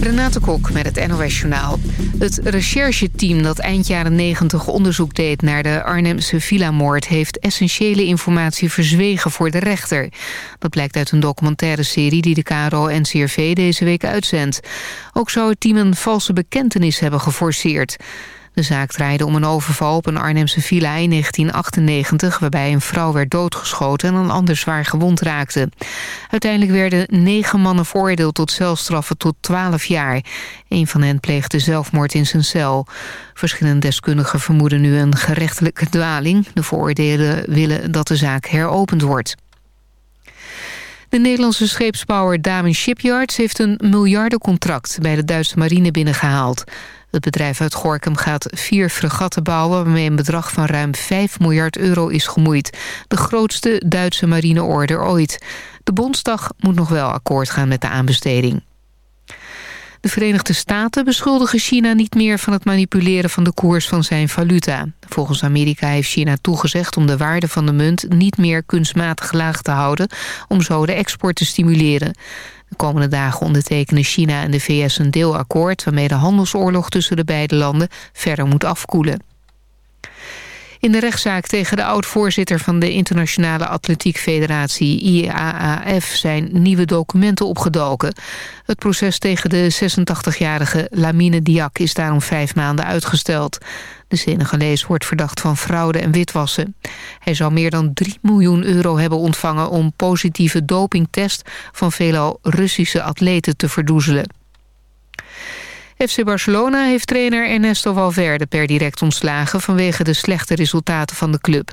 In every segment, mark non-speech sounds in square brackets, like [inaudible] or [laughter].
Renate Kok met het NOS Journaal. Het rechercheteam dat eind jaren 90 onderzoek deed naar de Arnhemse villa-moord... heeft essentiële informatie verzwegen voor de rechter. Dat blijkt uit een documentaire serie die de KRO-NCRV deze week uitzendt. Ook zou het team een valse bekentenis hebben geforceerd. De zaak draaide om een overval op een Arnhemse villa in 1998... waarbij een vrouw werd doodgeschoten en een ander zwaar gewond raakte. Uiteindelijk werden negen mannen veroordeeld tot celstraffen tot 12 jaar. Een van hen pleegde zelfmoord in zijn cel. Verschillende deskundigen vermoeden nu een gerechtelijke dwaling. De veroordeelden willen dat de zaak heropend wordt. De Nederlandse scheepsbouwer Damen Shipyards heeft een miljardencontract bij de Duitse marine binnengehaald. Het bedrijf uit Gorkum gaat vier fregatten bouwen... waarmee een bedrag van ruim 5 miljard euro is gemoeid. De grootste Duitse marineorder ooit. De Bondsdag moet nog wel akkoord gaan met de aanbesteding. De Verenigde Staten beschuldigen China niet meer van het manipuleren van de koers van zijn valuta. Volgens Amerika heeft China toegezegd om de waarde van de munt niet meer kunstmatig laag te houden om zo de export te stimuleren. De komende dagen ondertekenen China en de VS een deelakkoord... waarmee de handelsoorlog tussen de beide landen verder moet afkoelen. In de rechtszaak tegen de oud-voorzitter van de Internationale Atletiek Federatie IAAF zijn nieuwe documenten opgedoken. Het proces tegen de 86-jarige Lamine Diak is daarom vijf maanden uitgesteld. De Senegalees wordt verdacht van fraude en witwassen. Hij zou meer dan 3 miljoen euro hebben ontvangen... om positieve dopingtest van veelal Russische atleten te verdoezelen. FC Barcelona heeft trainer Ernesto Valverde per direct ontslagen... vanwege de slechte resultaten van de club.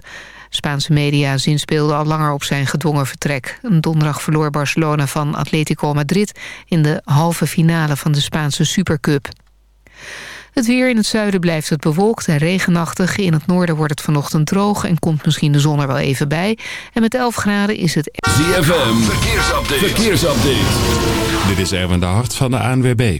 Spaanse media zinspeelden al langer op zijn gedwongen vertrek. Donderdag verloor Barcelona van Atletico Madrid... in de halve finale van de Spaanse Supercup. Het weer in het zuiden blijft het bewolkt en regenachtig. In het noorden wordt het vanochtend droog en komt misschien de zon er wel even bij. En met 11 graden is het... ZFM, verkeersupdate. verkeersupdate. Dit is Erwin de Hart van de ANWB.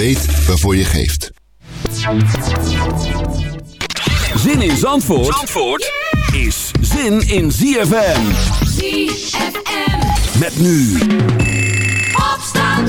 Weet waarvoor je geeft. Zin in Zandvoort, Zandvoort is zin in ZFM. ZFM. Met nu. Opstand.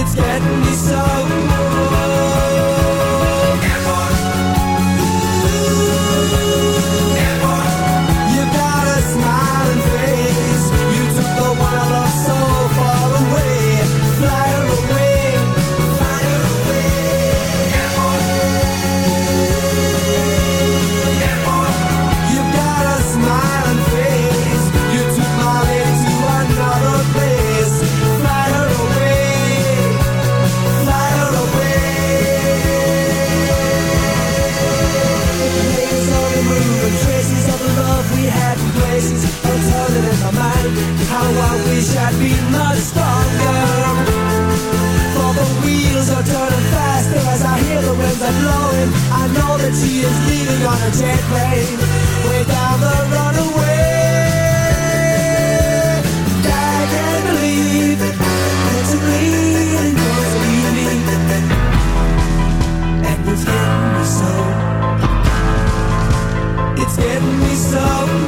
it's getting me so down the. I can't believe. It's a it's. And it's getting me so. It's getting me so.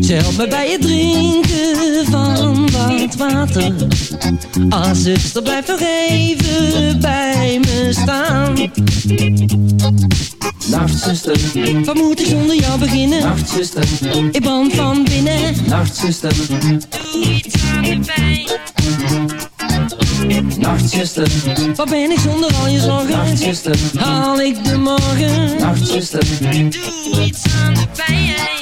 Ze helpt me bij het drinken van wat water. Ah zuster blijf nog even bij me staan. Nacht zuster, wat moet ik zonder jou beginnen? Nacht zuster, ik brand van binnen. Nacht zuster, doe iets aan de pijn. Nachtzuster, wat ben ik zonder al je zorgen? Nachtzuster, haal ik de morgen? Nachtzuster, doe iets aan de pijn.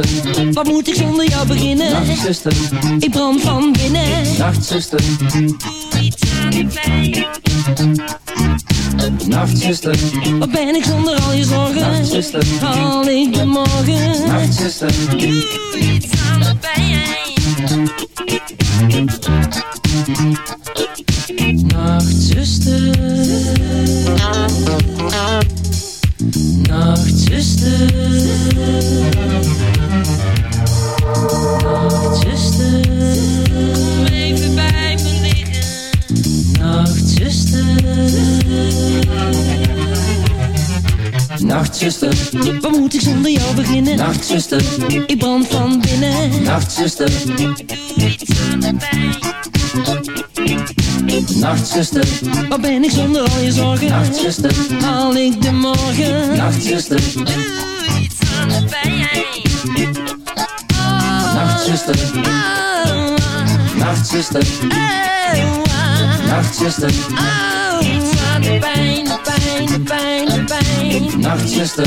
Nachtzuster, wat moet ik zonder jou beginnen? Nachtzuster, ik brand van binnen. Nachtzuster, doe iets aan de pijn. Nachtzuster, wat ben ik zonder al je zorgen? Nachtzuster, haal ik de morgen? Nachtzuster, doe iets aan de pijn. Nachtzuster, ik brand van binnen. Nachtzuster, doe iets aan de pijn. Nachtzuster, wat ben ik zonder al je zorgen? Nachtzuster, haal ik de morgen? Nachtzuster, doe iets aan de pijn. Nachtzuster, Nachtzuster, Nachtzuster, iets aan de pijn, de pijn, de pijn, de pijn. Nachtzuster,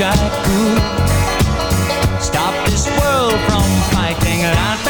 Wish I could stop this world from fighting.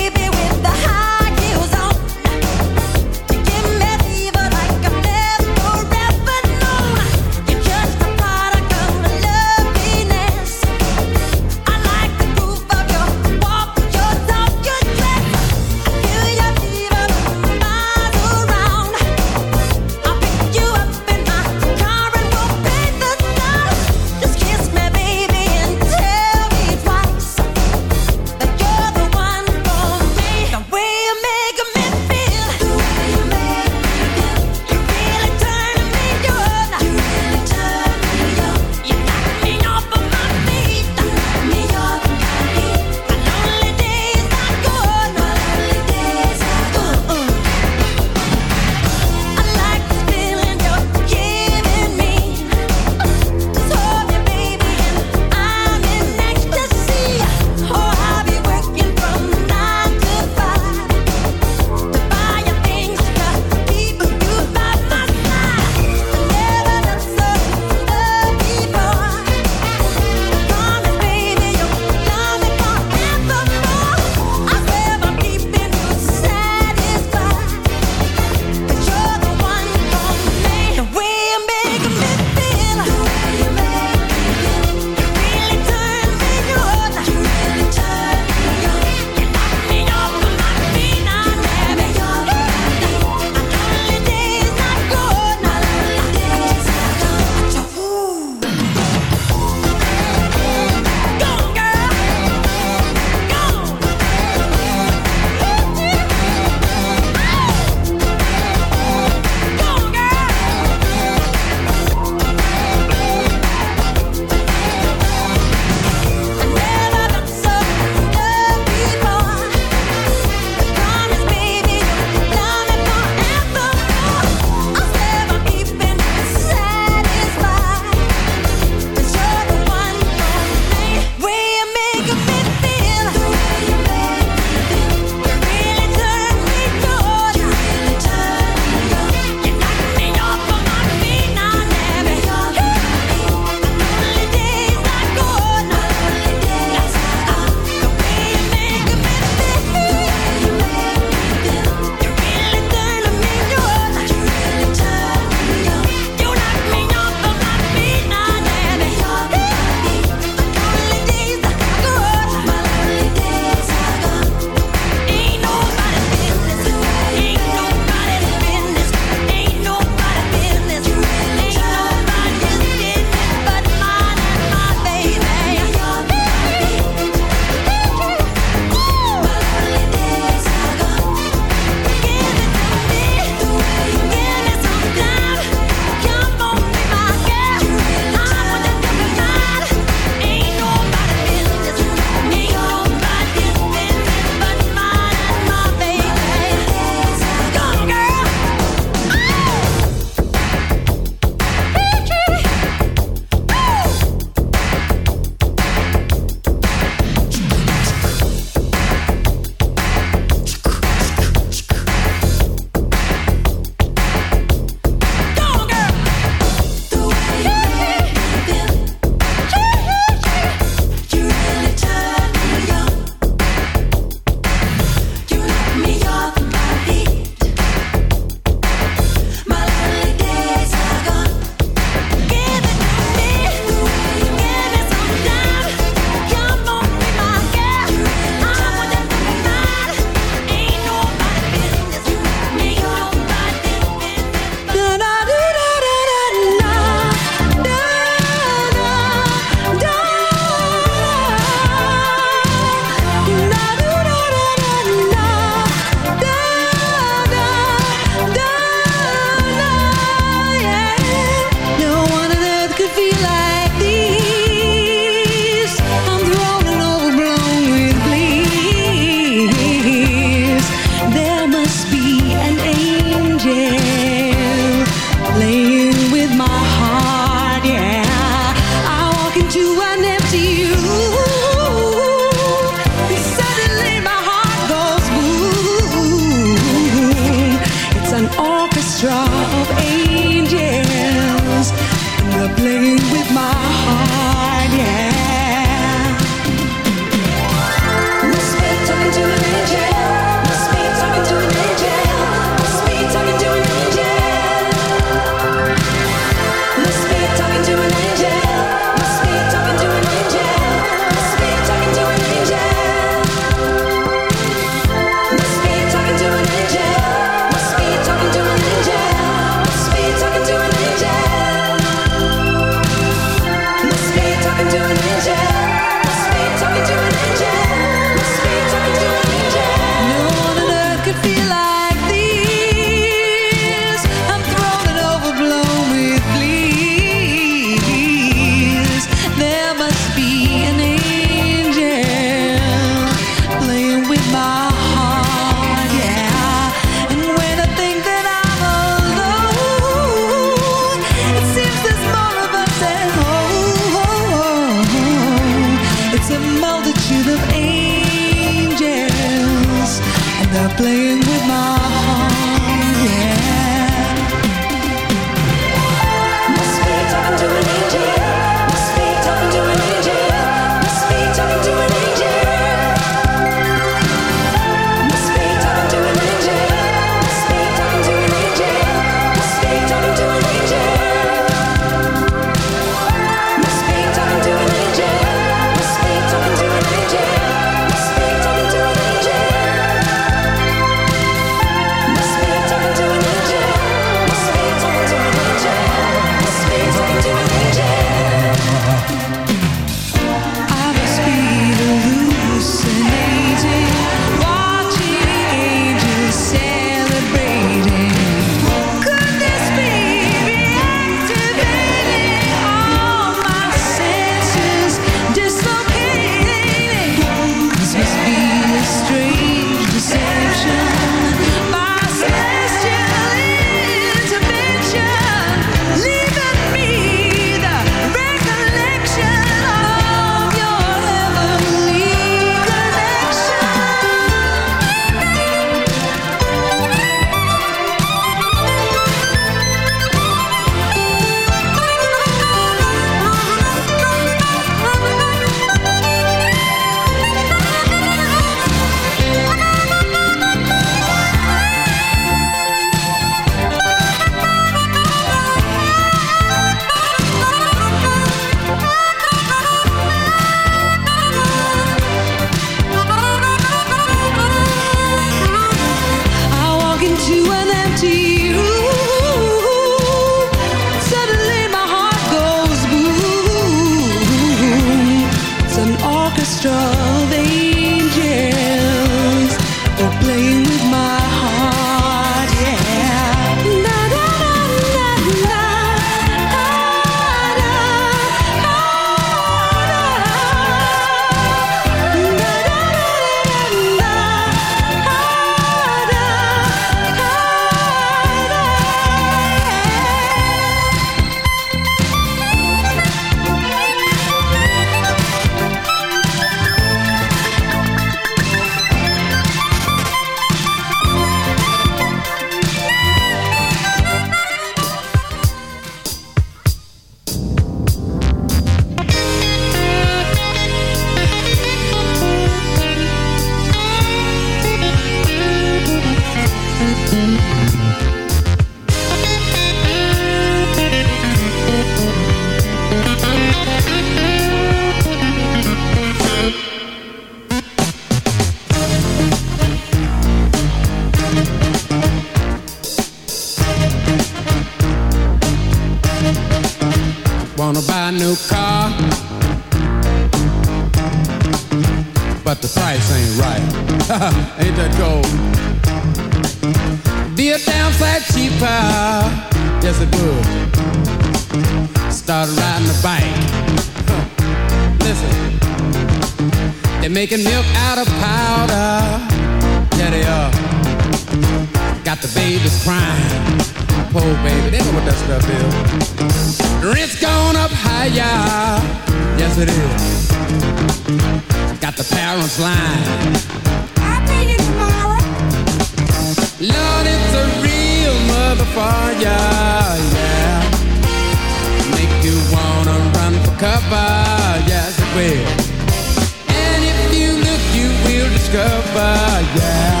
yeah.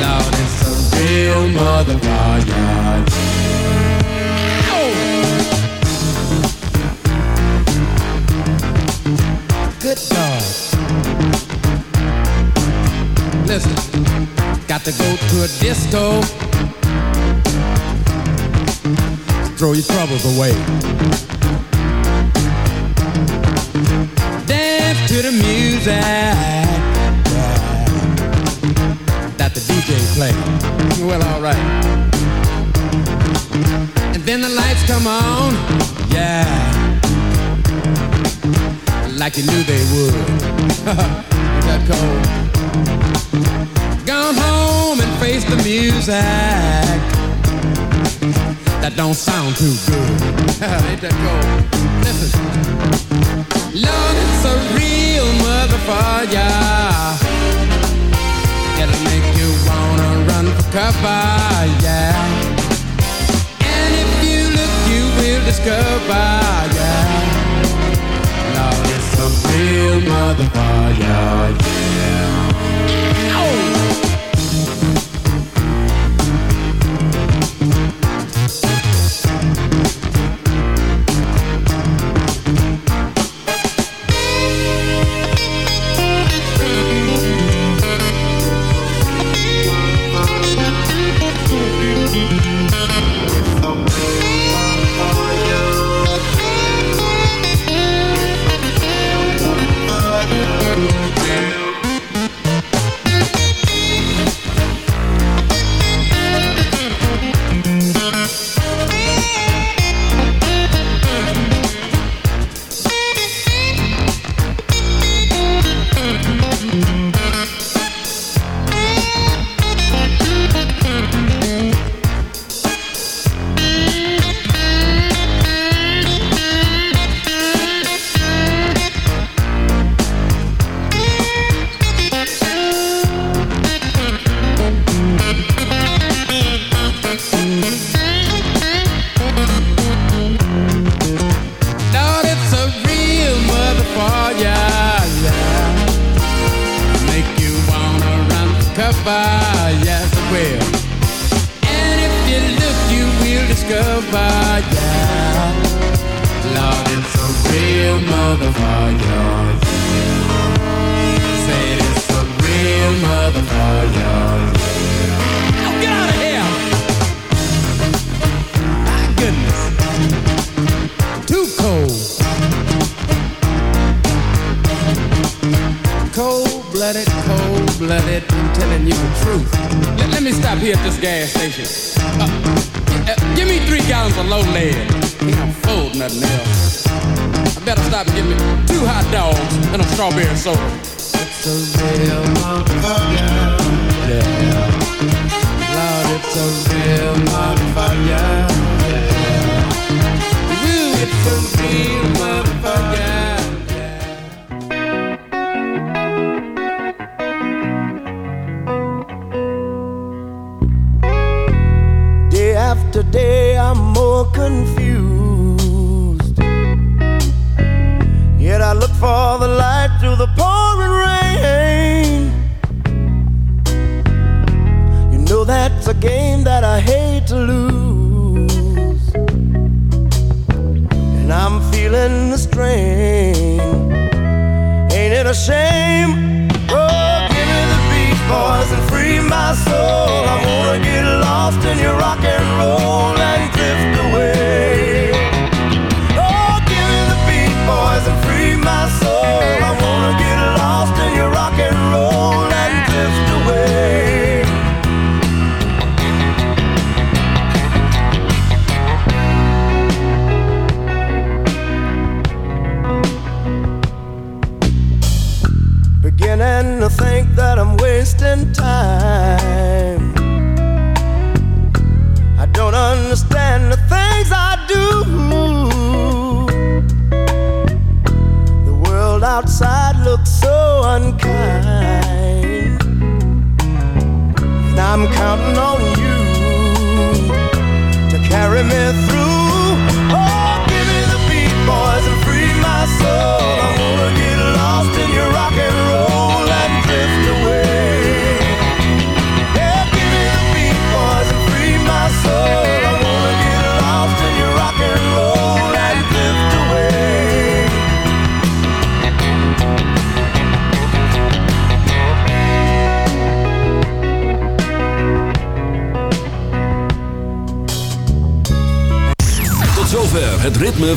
Lord, it's a real motherfucker. Good Lord. Listen, got to go to a disco. Throw your troubles away. Dance to the music. play. Well, alright. And then the lights come on. Yeah. Like you knew they would. [laughs] that cold. Gone home and face the music. That don't sound too good. [laughs] Ain't that cold? Listen. Love, it's a real motherfucker. Gotta make discover, yeah. And if you look, you will discover, yeah. Love is some real motherfucker, yeah. again.